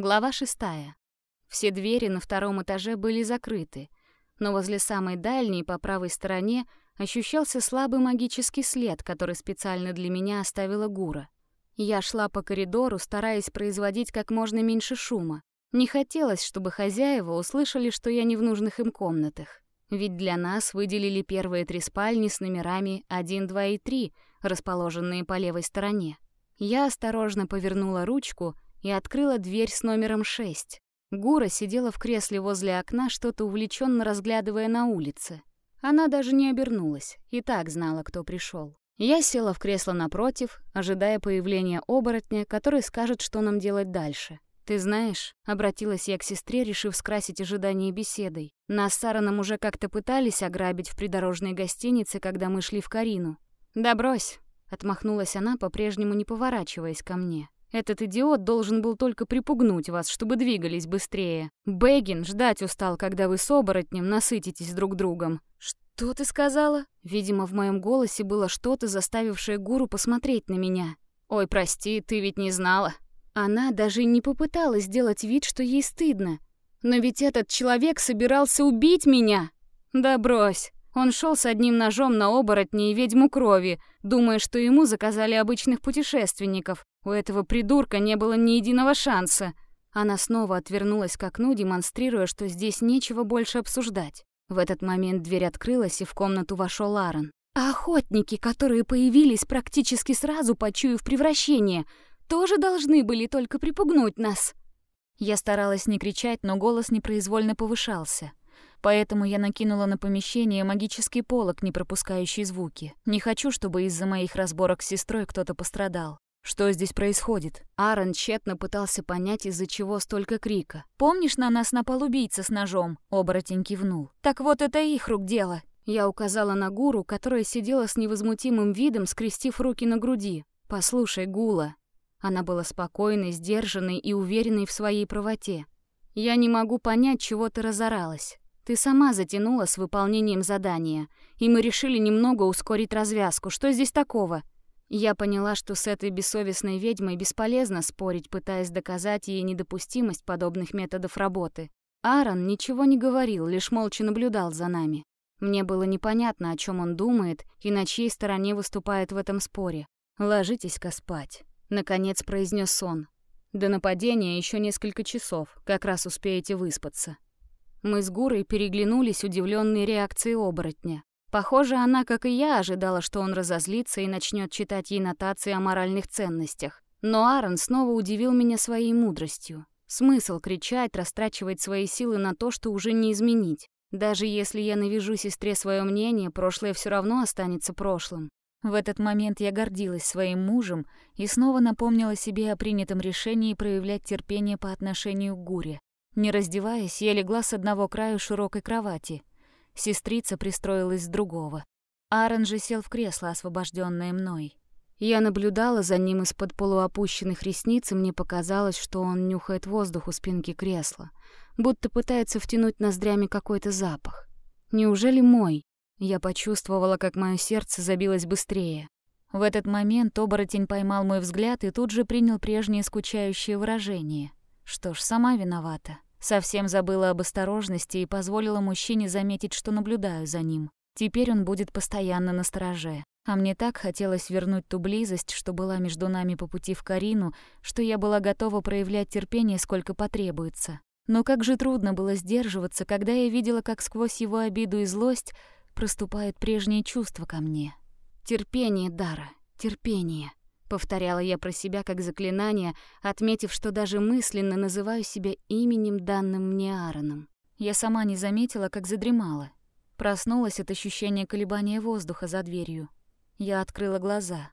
Глава шестая. Все двери на втором этаже были закрыты, но возле самой дальней, по правой стороне, ощущался слабый магический след, который специально для меня оставила Гура. Я шла по коридору, стараясь производить как можно меньше шума. Не хотелось, чтобы хозяева услышали, что я не в нужных им комнатах. Ведь для нас выделили первые три спальни с номерами 1, 2 и 3, расположенные по левой стороне. Я осторожно повернула ручку и открыла дверь с номером 6. Гура сидела в кресле возле окна, что-то увлеченно разглядывая на улице. Она даже не обернулась, и так знала, кто пришел. Я села в кресло напротив, ожидая появления оборотня, который скажет, что нам делать дальше. «Ты знаешь», — обратилась я к сестре, решив скрасить ожидание беседой. «Нас с Аароном уже как-то пытались ограбить в придорожной гостинице, когда мы шли в Карину». «Да брось», — отмахнулась она, по-прежнему не поворачиваясь ко мне. Этот идиот должен был только припугнуть вас, чтобы двигались быстрее. Бэггин ждать устал, когда вы с оборотнем насытитесь друг другом. Что ты сказала? Видимо, в моем голосе было что-то, заставившее гуру посмотреть на меня. Ой, прости, ты ведь не знала. Она даже не попыталась сделать вид, что ей стыдно. Но ведь этот человек собирался убить меня. Да брось. Он шел с одним ножом на оборотне и ведьму крови, думая, что ему заказали обычных путешественников. У этого придурка не было ни единого шанса. Она снова отвернулась к окну, демонстрируя, что здесь нечего больше обсуждать. В этот момент дверь открылась, и в комнату вошел Аарон. А охотники, которые появились практически сразу, почуяв превращение, тоже должны были только припугнуть нас. Я старалась не кричать, но голос непроизвольно повышался. Поэтому я накинула на помещение магический полог, не пропускающий звуки. Не хочу, чтобы из-за моих разборок с сестрой кто-то пострадал. Что здесь происходит? Аарон тщетно пытался понять, из-за чего столько крика. «Помнишь, на нас напал убийца с ножом?» Оборотень кивнул. «Так вот это их рук дело!» Я указала на Гуру, которая сидела с невозмутимым видом, скрестив руки на груди. «Послушай, Гула». Она была спокойной, сдержанной и уверенной в своей правоте. «Я не могу понять, чего ты разоралась. Ты сама затянула с выполнением задания, и мы решили немного ускорить развязку. Что здесь такого?» Я поняла, что с этой бессовестной ведьмой бесполезно спорить, пытаясь доказать ей недопустимость подобных методов работы. Аарон ничего не говорил, лишь молча наблюдал за нами. Мне было непонятно, о чем он думает и на чьей стороне выступает в этом споре. «Ложитесь-ка спать», — наконец произнес он. «До нападения еще несколько часов, как раз успеете выспаться». Мы с Гурой переглянулись, удивленные реакцией оборотня. Похоже, она, как и я, ожидала, что он разозлится и начнет читать ей нотации о моральных ценностях. Но Аарон снова удивил меня своей мудростью. Смысл кричать, растрачивать свои силы на то, что уже не изменить. Даже если я навяжу сестре свое мнение, прошлое все равно останется прошлым. В этот момент я гордилась своим мужем и снова напомнила себе о принятом решении проявлять терпение по отношению к Гуре. Не раздеваясь, я легла с одного краю широкой кровати. Сестрица пристроилась с другого. Аарон же сел в кресло, освобожденное мной. Я наблюдала за ним из-под полуопущенных ресниц, и мне показалось, что он нюхает воздух у спинки кресла, будто пытается втянуть ноздрями какой-то запах. Неужели мой? Я почувствовала, как мое сердце забилось быстрее. В этот момент оборотень поймал мой взгляд и тут же принял прежнее скучающее выражение. Что ж, сама виновата. Совсем забыла об осторожности и позволила мужчине заметить, что наблюдаю за ним. Теперь он будет постоянно на стороже. А мне так хотелось вернуть ту близость, что была между нами по пути в Карину, что я была готова проявлять терпение, сколько потребуется. Но как же трудно было сдерживаться, когда я видела, как сквозь его обиду и злость проступают прежние чувства ко мне. Терпение, Дара, терпение. Повторяла я про себя как заклинание, отметив, что даже мысленно называю себя именем, данным мне Аароном. Я сама не заметила, как задремала. Проснулась от ощущения колебания воздуха за дверью. Я открыла глаза.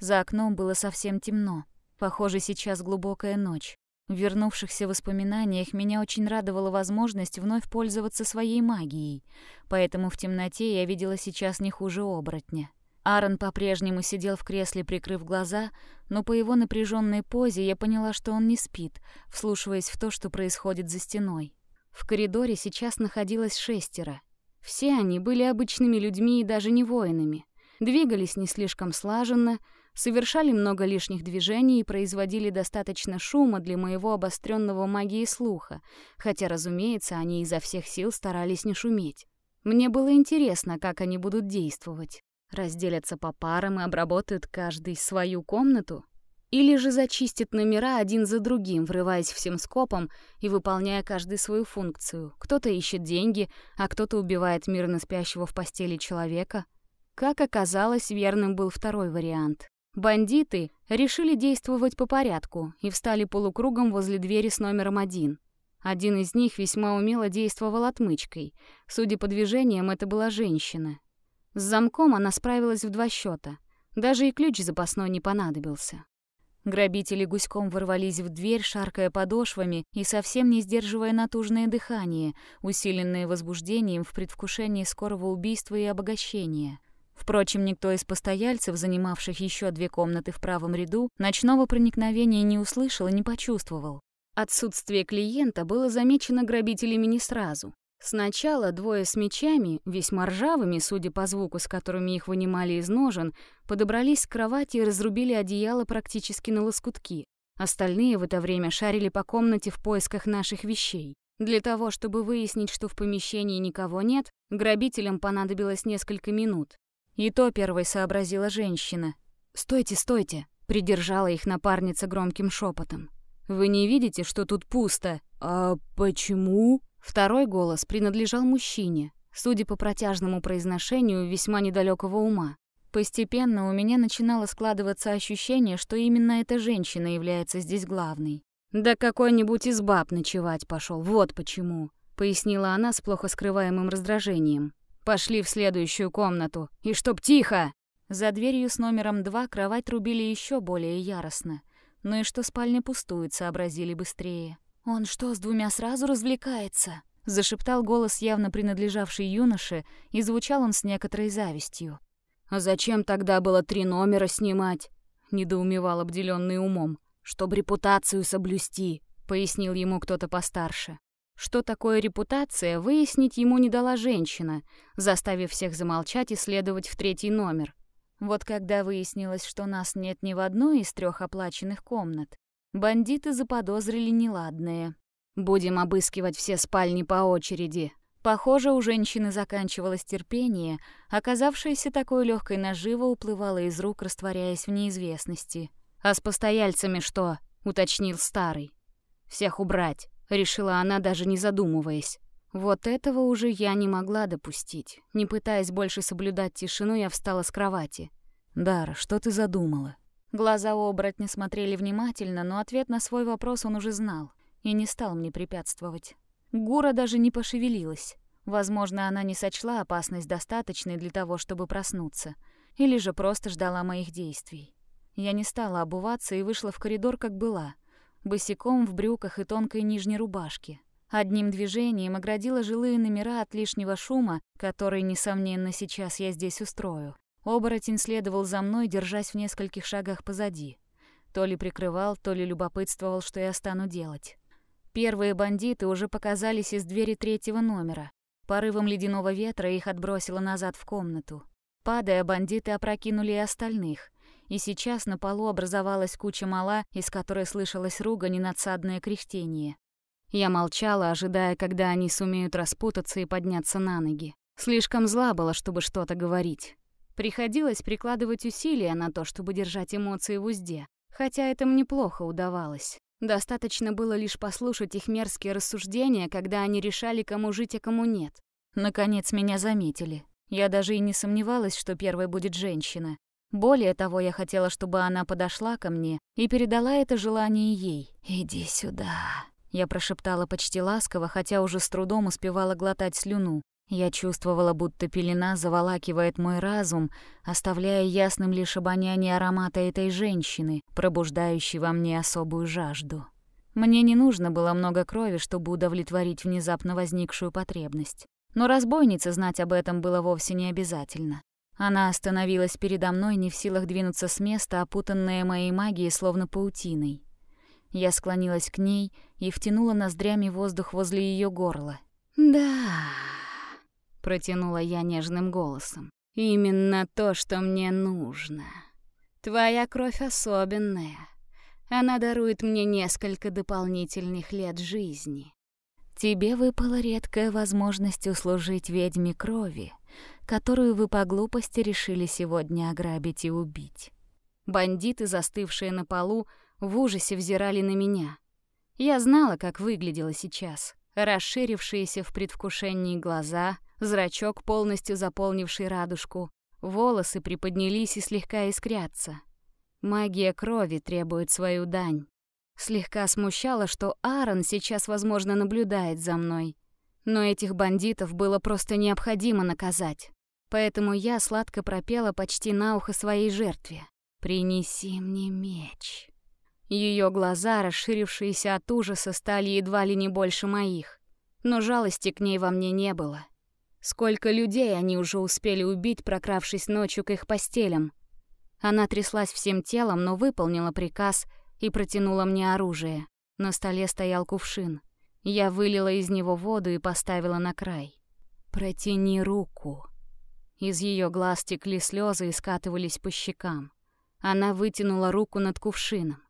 За окном было совсем темно. Похоже, сейчас глубокая ночь. В вернувшихся воспоминаниях меня очень радовала возможность вновь пользоваться своей магией, поэтому в темноте я видела сейчас не хуже оборотня. Аарон по-прежнему сидел в кресле, прикрыв глаза, но по его напряженной позе я поняла, что он не спит, вслушиваясь в то, что происходит за стеной. В коридоре сейчас находилось шестеро. Все они были обычными людьми и даже не воинами. Двигались не слишком слаженно, совершали много лишних движений и производили достаточно шума для моего обостренного магии слуха, хотя, разумеется, они изо всех сил старались не шуметь. Мне было интересно, как они будут действовать. Разделятся по парам и обработают каждый свою комнату? Или же зачистят номера один за другим, врываясь всем скопом и выполняя каждый свою функцию. Кто-то ищет деньги, а кто-то убивает мирно спящего в постели человека. Как оказалось, верным был второй вариант. Бандиты решили действовать по порядку и встали полукругом возле двери с номером один. Один из них весьма умело действовал отмычкой. Судя по движениям, это была женщина. С замком она справилась в два счета. Даже и ключ запасной не понадобился. Грабители гуськом ворвались в дверь, шаркая подошвами и совсем не сдерживая натужное дыхание, усиленное возбуждением в предвкушении скорого убийства и обогащения. Впрочем, никто из постояльцев, занимавших еще две комнаты в правом ряду, ночного проникновения не услышал и не почувствовал. Отсутствие клиента было замечено грабителями не сразу. Сначала двое с мечами, весьма ржавыми, судя по звуку, с которыми их вынимали из ножен, подобрались к кровати и разрубили одеяло практически на лоскутки. Остальные в это время шарили по комнате в поисках наших вещей. Для того, чтобы выяснить, что в помещении никого нет, грабителям понадобилось несколько минут. И то первой сообразила женщина. «Стойте, стойте!» — придержала их напарница громким шепотом. «Вы не видите, что тут пусто?» «А почему?» Второй голос принадлежал мужчине, судя по протяжному произношению, весьма недалекого ума. Постепенно у меня начинало складываться ощущение, что именно эта женщина является здесь главной. «Да какой-нибудь из баб ночевать пошел, вот почему», — пояснила она с плохо скрываемым раздражением. «Пошли в следующую комнату, и чтоб тихо!» За дверью с номером два кровать рубили еще более яростно. Но и что спальня пустует, сообразили быстрее. «Он что, с двумя сразу развлекается?» — зашептал голос, явно принадлежавший юноше, и звучал он с некоторой завистью. «А зачем тогда было три номера снимать?» — недоумевал обделенный умом. «Чтоб репутацию соблюсти», — пояснил ему кто-то постарше. Что такое репутация, выяснить ему не дала женщина, заставив всех замолчать и следовать в третий номер. Вот когда выяснилось, что нас нет ни в одной из трех оплаченных комнат, Бандиты заподозрили неладное. «Будем обыскивать все спальни по очереди». Похоже, у женщины заканчивалось терпение, оказавшееся такой легкой наживо уплывало из рук, растворяясь в неизвестности. «А с постояльцами что?» — уточнил старый. «Всех убрать», — решила она, даже не задумываясь. Вот этого уже я не могла допустить. Не пытаясь больше соблюдать тишину, я встала с кровати. «Дара, что ты задумала?» Глаза оборотня смотрели внимательно, но ответ на свой вопрос он уже знал и не стал мне препятствовать. Гура даже не пошевелилась. Возможно, она не сочла опасность достаточной для того, чтобы проснуться, или же просто ждала моих действий. Я не стала обуваться и вышла в коридор, как была, босиком в брюках и тонкой нижней рубашке. Одним движением оградила жилые номера от лишнего шума, который, несомненно, сейчас я здесь устрою. Оборотень следовал за мной, держась в нескольких шагах позади. То ли прикрывал, то ли любопытствовал, что я стану делать. Первые бандиты уже показались из двери третьего номера. Порывом ледяного ветра их отбросило назад в комнату. Падая, бандиты опрокинули и остальных. И сейчас на полу образовалась куча мала, из которой слышалось ругань и надсадное кряхтение. Я молчала, ожидая, когда они сумеют распутаться и подняться на ноги. Слишком зла было, чтобы что-то говорить. Приходилось прикладывать усилия на то, чтобы держать эмоции в узде, хотя это мне плохо удавалось. Достаточно было лишь послушать их мерзкие рассуждения, когда они решали, кому жить, а кому нет. Наконец меня заметили. Я даже и не сомневалась, что первой будет женщина. Более того, я хотела, чтобы она подошла ко мне и передала это желание ей. «Иди сюда», — я прошептала почти ласково, хотя уже с трудом успевала глотать слюну. Я чувствовала, будто пелена заволакивает мой разум, оставляя ясным лишь обоняние аромата этой женщины, пробуждающей во мне особую жажду. Мне не нужно было много крови, чтобы удовлетворить внезапно возникшую потребность. Но разбойнице знать об этом было вовсе не обязательно. Она остановилась передо мной, не в силах двинуться с места, опутанная моей магией, словно паутиной. Я склонилась к ней и втянула ноздрями воздух возле ее горла. «Да...» протянула я нежным голосом. Именно то, что мне нужно. Твоя кровь особенная. Она дарует мне несколько дополнительных лет жизни. Тебе выпала редкая возможность услужить ведьме крови, которую вы по глупости решили сегодня ограбить и убить. Бандиты, застывшие на полу, в ужасе взирали на меня. Я знала, как выглядела сейчас. Расширившиеся в предвкушении глаза, зрачок, полностью заполнивший радужку, волосы приподнялись и слегка искрятся. Магия крови требует свою дань. Слегка смущало, что Аарон сейчас, возможно, наблюдает за мной. Но этих бандитов было просто необходимо наказать. Поэтому я сладко пропела почти на ухо своей жертве. «Принеси мне меч». Ее глаза, расширившиеся от ужаса, стали едва ли не больше моих. Но жалости к ней во мне не было. Сколько людей они уже успели убить, прокравшись ночью к их постелям. Она тряслась всем телом, но выполнила приказ и протянула мне оружие. На столе стоял кувшин. Я вылила из него воду и поставила на край. «Протяни руку». Из ее глаз текли слезы и скатывались по щекам. Она вытянула руку над кувшином.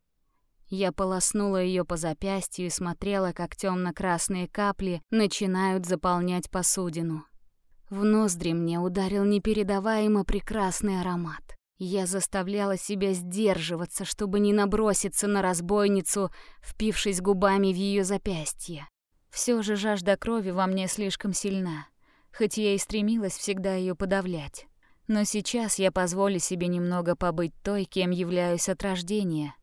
Я полоснула ее по запястью и смотрела, как темно-красные капли начинают заполнять посудину. В ноздри мне ударил непередаваемо прекрасный аромат. Я заставляла себя сдерживаться, чтобы не наброситься на разбойницу, впившись губами в ее запястье. Все же жажда крови во мне слишком сильна, хоть я и стремилась всегда ее подавлять. Но сейчас я позволю себе немного побыть той, кем являюсь от рождения —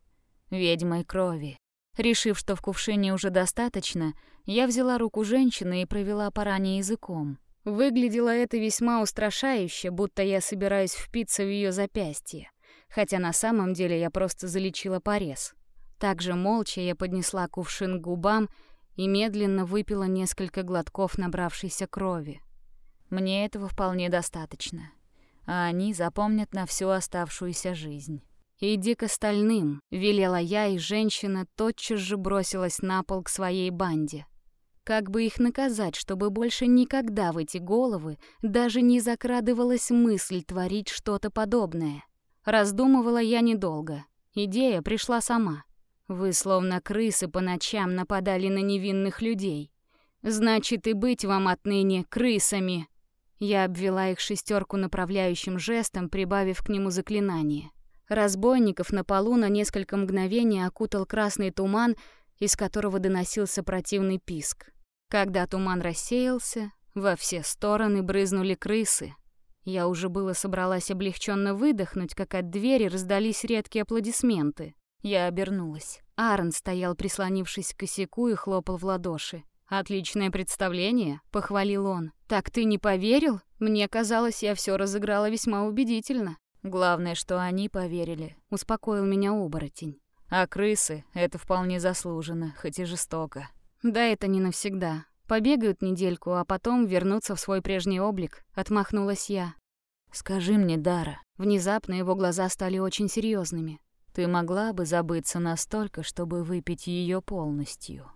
ведьмой крови. Решив, что в кувшине уже достаточно, я взяла руку женщины и провела по ране языком. Выглядело это весьма устрашающе, будто я собираюсь впиться в ее запястье, хотя на самом деле я просто залечила порез. Также молча я поднесла кувшин к губам и медленно выпила несколько глотков набравшейся крови. Мне этого вполне достаточно, а они запомнят на всю оставшуюся жизнь. «Иди к остальным», — велела я, и женщина тотчас же бросилась на пол к своей банде. Как бы их наказать, чтобы больше никогда в эти головы даже не закрадывалась мысль творить что-то подобное? Раздумывала я недолго. Идея пришла сама. Вы, словно крысы, по ночам нападали на невинных людей. Значит, и быть вам отныне крысами. Я обвела их шестерку направляющим жестом, прибавив к нему заклинание. Разбойников на полу на несколько мгновений окутал красный туман, из которого доносился противный писк. Когда туман рассеялся, во все стороны брызнули крысы. Я уже было собралась облегченно выдохнуть, как от двери раздались редкие аплодисменты. Я обернулась. Аарон стоял, прислонившись к косяку и хлопал в ладоши. «Отличное представление», — похвалил он. «Так ты не поверил? Мне казалось, я все разыграла весьма убедительно». «Главное, что они поверили», — успокоил меня оборотень. «А крысы — это вполне заслуженно, хоть и жестоко». Да это не навсегда. Побегают недельку, а потом вернутся в свой прежний облик, отмахнулась я. Скажи мне, Дара. Внезапно его глаза стали очень серьезными. Ты могла бы забыться настолько, чтобы выпить ее полностью.